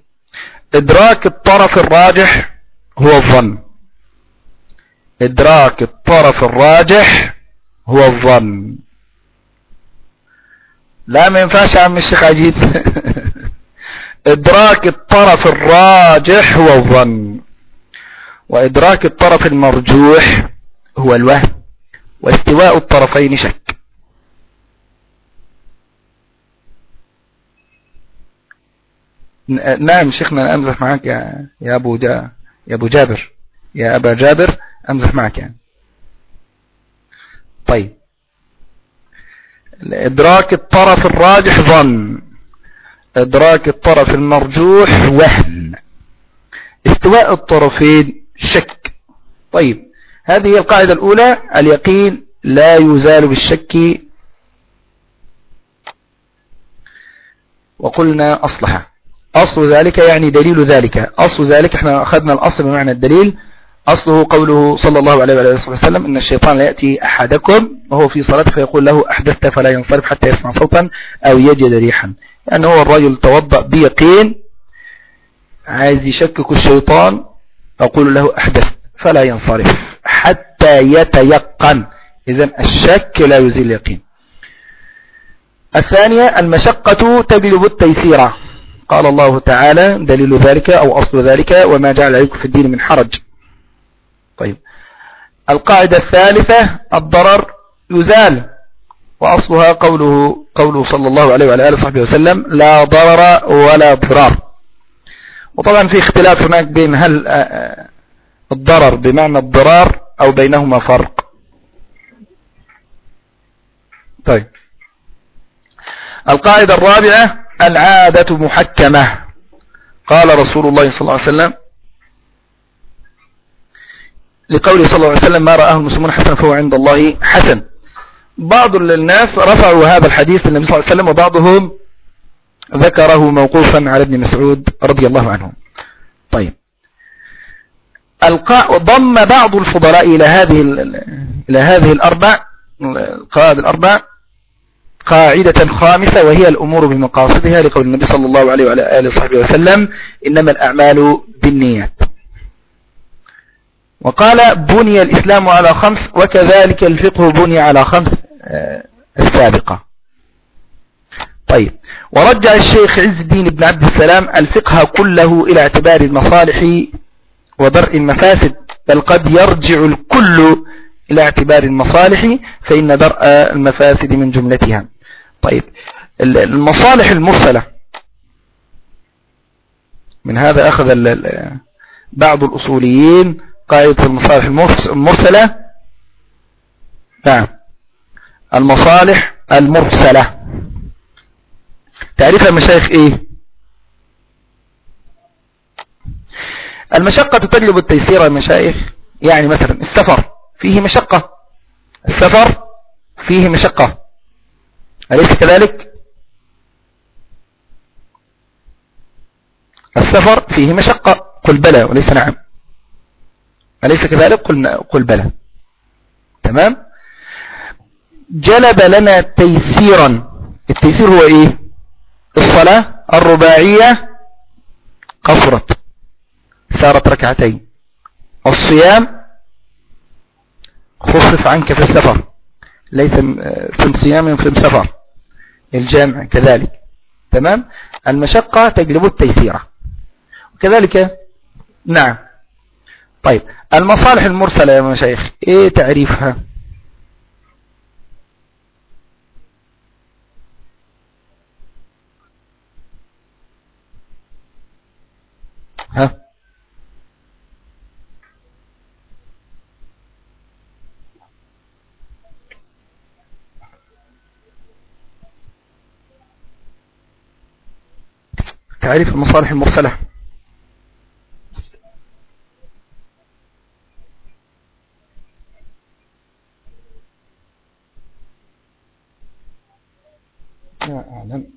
A: إدراك الطرف الراجح هو الظن. إدراك الطرف الراجح هو الظن. لا ما ينفعش يا عم الشيخ عجيب. إدراك الطرف الراجح هو الظن وإدراك الطرف المرجوح هو الوهم واستواء الطرفين شك. نعم شيخنا أنا أمزح معك يا, أبو جا يا أبو جابر يا أبا جابر أمزح معك يعني. طيب. إدراك الطرف الراجح ظن. إدراك الطرف المرجوح وهم. استواء الطرفين شك. طيب هذه هي القاعدة الأولى اليقين لا يزال بالشك. وقلنا أصلها. أصل ذلك يعني دليل ذلك. أصل ذلك إحنا أخذنا الأصل بمعنى الدليل. أصله قوله صلى الله عليه وآله وسلم إن الشيطان يأتي أحدكم وهو في صلاته فيقول له أحدثت فلا ينصرف حتى يسمع صوتا أو يجد ريحا. لأنه هو الرجل توضأ بيقين عايز يشكك الشيطان أقول له أحدثت فلا ينصرف حتى يتيقن. إذا الشك لا يزيل اليقين. الثانية المشقة تجلب التيسير. قال الله تعالى دليل ذلك أو أصل ذلك وما جعل عليكم في الدين من حرج. طيب. القاعدة الثالثة الضرر يزال وأصلها قوله قوله صلى الله عليه وعلى آله وصحبه وسلم لا ضرر ولا ضرار. وطبعا في اختلاف هناك بين هل آه، آه، الضرر بمعنى الضرار أو بينهما فرق. طيب. القاعدة الرابعة العادة محكمة. قال رسول الله صلى الله عليه وسلم لقوله صلى الله عليه وسلم ما رآه المسلمون حسنا فهو عند الله حسن. بعض الناس رفعوا هذا الحديث للنبي صلى الله عليه وسلم وبعضهم ذكره موقوفا على ابن مسعود رضي الله عنه. طيب. ضم بعض الفضلاء إلى هذه إلى هذه الأربع القواعد الأربع قاعدة خامسة وهي الأمور بمقاصدها لقول النبي صلى الله عليه وعلى آله وصحبه وسلم إنما الأعمال بالنيات. وقال بني الإسلام على خمس وكذلك الفقه بني على خمس آه، السابقة. طيب. ورجع الشيخ عز الدين بن عبد السلام الفقه كله إلى اعتبار المصالح ودرء المفاسد بل قد يرجع الكل إلى اعتبار المصالح فإن درء المفاسد من جملتها. طيب. المصالح المرسلة. من هذا أخذ بعض الأصوليين قاعدة المصالح المرسلة؟ نعم. المصالح المرسلة. تعريف المشايخ إيه؟ المشقة تجلب التيسير المشايخ يعني مثلا السفر فيه مشقة. السفر فيه مشقة. أليس كذلك؟ السفر فيه مشقة. قل بلى وليس نعم. أليس كذلك؟ قل, قل بلى. تمام؟ جلب لنا تيسيرا. التيسير هو إيه؟ الصلاة الرباعية قصرت. صارت ركعتين. الصيام خفف عنك في السفر. ليس في صيام في سفر الجامع كذلك. تمام؟ المشقة تجلب التيسير. وكذلك؟ نعم. طيب المصالح المرسلة يا مشايخ إيه تعريفها؟ ها؟ تعريف المصالح المرسلة لا أعلم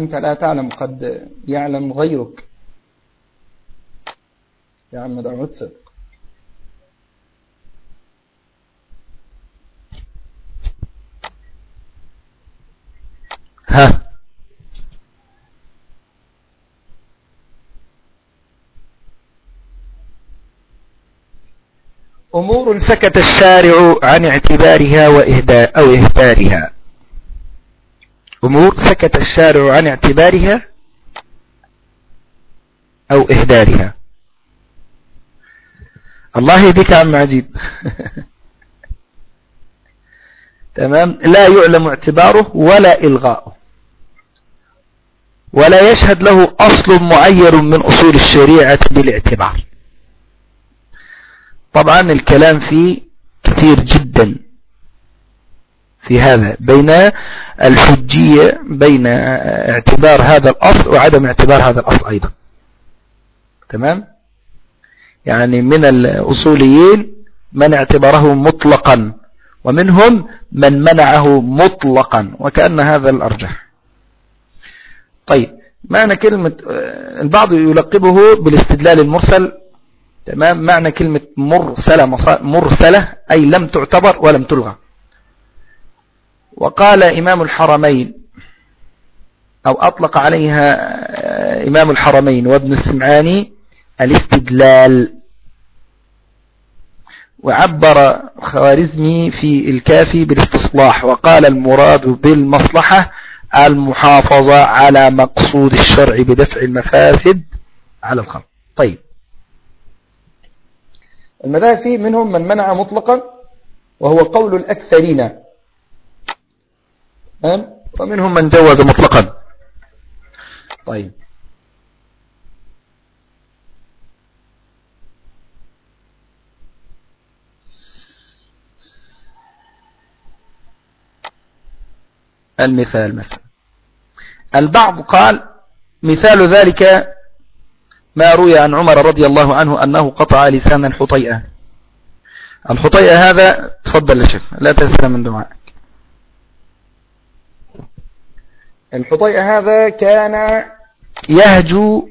A: أنت لا تعلم قد يعلم غيرك. يا عم دعوة صدق. ها. أمور سكت الشارع عن اعتبارها وإهداء أو إهدارها. أمور سكت الشارع عن اعتبارها أو إهدارها. الله يهديك عم عجيب. تمام؟ لا يعلم اعتباره ولا إلغاؤه ولا يشهد له أصل معين من أصول الشريعة بالاعتبار. طبعا الكلام فيه كثير جدا. في هذا بين الحجية بين اعتبار هذا الأصل وعدم اعتبار هذا الأصل أيضا. تمام؟ يعني من الأصوليين من اعتبره مطلقا ومنهم من منعه مطلقا وكأن هذا الأرجح. طيب معنى كلمة البعض يلقبه بالاستدلال المرسل. تمام؟ معنى كلمة مرسلة مرسلة أي لم تعتبر ولم تلغى. وقال إمام الحرمين أو أطلق عليها إمام الحرمين وابن السمعاني الاستدلال. وعبر خوارزمي في الكافي بالاستصلاح وقال المراد بالمصلحة المحافظة على مقصود الشرع بدفع المفاسد على الخلق. طيب. المذاهب فيه منهم من منع مطلقا وهو قول الأكثرين. ومنهم من جوز مطلقا. طيب. المثال مثلا. البعض قال مثال ذلك ما روي عن عمر رضي الله عنه أنه قطع لسان الحطيئة الحطيئة هذا تفضل شيخ لا تسلم من دماء الحطيئة هذا كان يهجو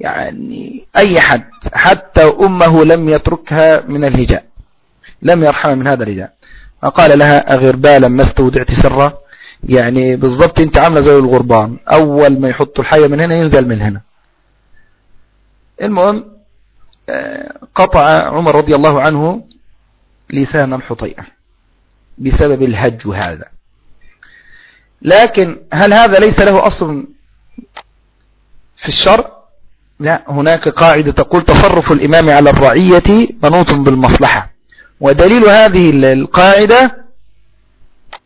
A: يعني أي حد حتى أمه لم يتركها من الهجاء لم يرحم من هذا الهجاء. فقال لها أغربالا ما استودعت سرا؟ يعني بالضبط أنت عاملة زي الغربان أول ما يحط الحية من هنا ينزل من هنا. المهم آه، قطع عمر رضي الله عنه لسان الحطيئة بسبب الهج هذا. لكن هل هذا ليس له أصل في الشرع؟ لا هناك قاعدة تقول تصرف الإمام على الرعية منوط بالمصلحة. ودليل هذه القاعدة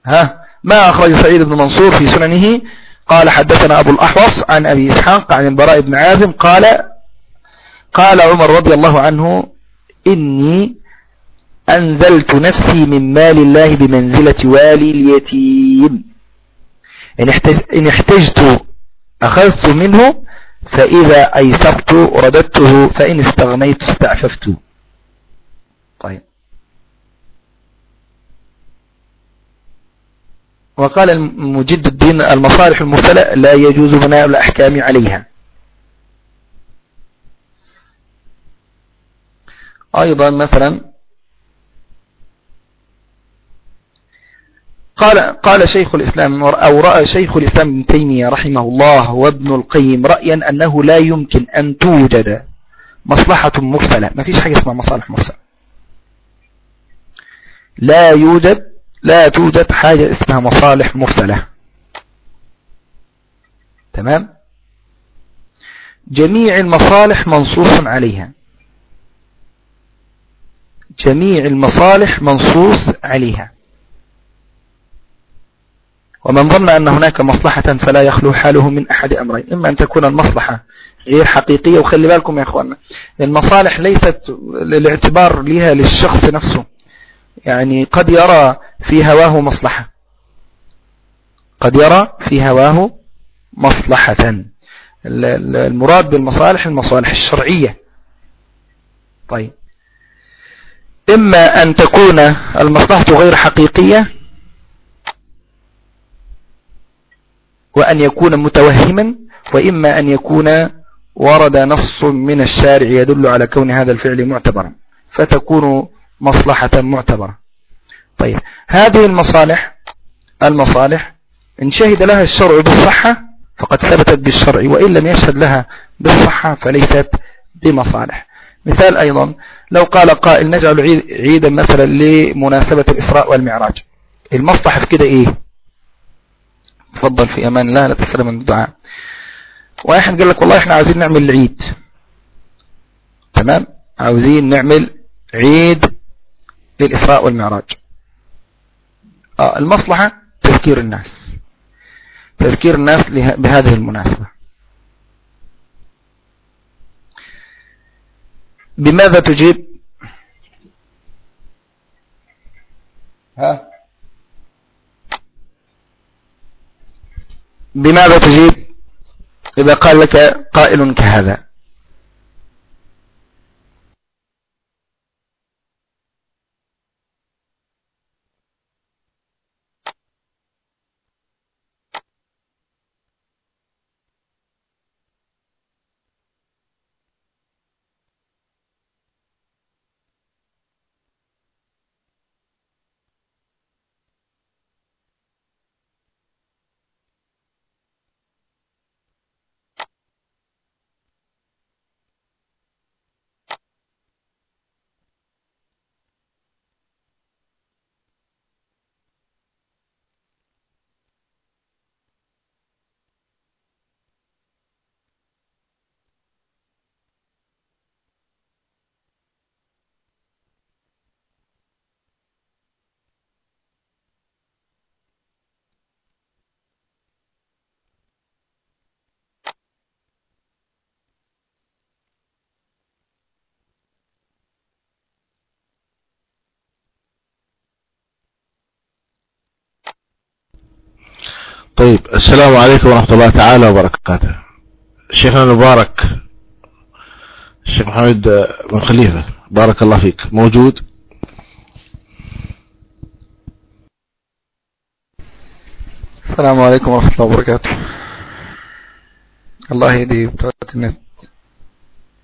A: ها ما أخرج سعيد بن منصور في سننه؟ قال حدثنا أبو الأحوص عن أبي إسحاق عن البراء بن عازم قال قال عمر رضي الله عنه إني أنزلت نفسي من مال الله بمنزلة والي اليتيم. إن احتجت أخذت منه فإذا أيسرت رددته فإن استغنيت استعففت. طيب. وقال مجد الدين المصالح المرسلة لا يجوز بناء الأحكام عليها. أيضا مثلا قال قال شيخ الإسلام أو رأى شيخ الإسلام ابن تيمية رحمه الله وابن القيم رأيا أنه لا يمكن أن توجد مصلحة مرسلة. ما فيش حاجة اسمها مصالح مرسلة. لا يوجد لا توجد حاجة اسمها مصالح مرسلة. تمام؟ جميع المصالح منصوص عليها. جميع المصالح منصوص عليها. ومن ظن أن هناك مصلحة فلا يخلو حاله من أحد أمرين. إما أن تكون المصلحة غير حقيقية وخلي بالكم يا أخوانا المصالح ليست للاعتبار لها للشخص نفسه. يعني قد يرى في هواه مصلحة. قد يرى في هواه مصلحة. المراد بالمصالح المصالح الشرعية. طيب. إما أن تكون المصلحة غير حقيقية وأن يكون متوهما وإما أن يكون ورد نص من الشارع يدل على كون هذا الفعل معتبرا فتكون مصلحة معتبرة. طيب هذه المصالح المصالح إن شهد لها الشرع بالصحة فقد ثبتت بالشرع وإن لم يشهد لها بالصحة فليست بمصالح. مثال أيضا لو قال قائل نجعل عيدا مثلا لمناسبة الإسراء والمعراج. المصلحة في كده إيه؟ تفضل في أمان الله لا تسلم من الدعاء. واحد قال لك والله إحنا عاوزين نعمل العيد تمام؟ عاوزين نعمل عيد للإسراء والمعراج. آه المصلحة تذكير الناس. تذكير الناس بهذه المناسبة. بماذا تجيب؟ ها؟ بماذا تجيب؟ إذا قال لك قائل كهذا.
B: طيب السلام عليكم ورحمة الله تعالى وبركاته. شيخنا المبارك الشيخ محمد بن خليفة بارك الله فيك. موجود؟
A: السلام عليكم ورحمة الله وبركاته. الله يهدي بتوات النت.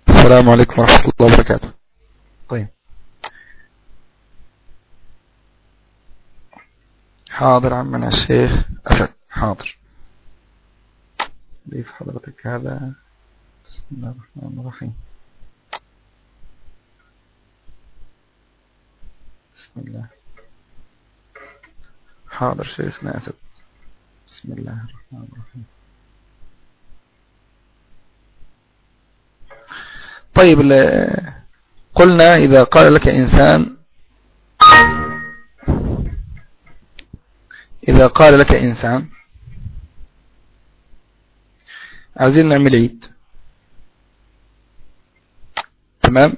A: السلام عليكم ورحمة الله وبركاته. طيب. حاضر عمنا الشيخ أسد. حاضر. ضيف حضرتك هذا. بسم الله الرحمن الرحيم. بسم الله. حاضر شيخنا أسد. بسم الله الرحمن الرحيم. طيب قلنا إذا قال لك إنسان إذا قال لك إنسان عايزين نعمل عيد. تمام؟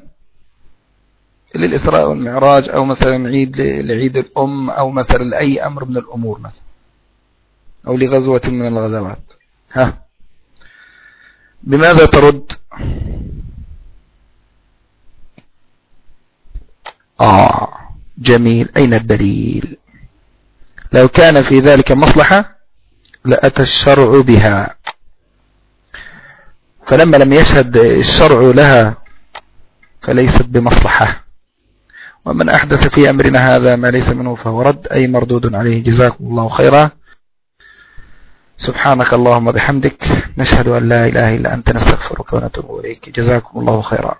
A: للإسراء والمعراج أو مثلا عيد لعيد الأم أو مثلا لأي أمر من الأمور مثلا. أو لغزوة من الغزوات. ها؟ بماذا ترد؟ آه جميل. أين الدليل؟ لو كان في ذلك مصلحة لأتى الشرع بها. فلما لم يشهد الشرع لها فليست بمصلحة. ومن أحدث في أمرنا هذا ما ليس منه فهو رد أي مردود عليه. جزاكم الله خيرا. سبحانك اللهم بحمدك نشهد أن لا إله إلا أنت نستغفرك ونتوب إليك. جزاكم الله خيرا.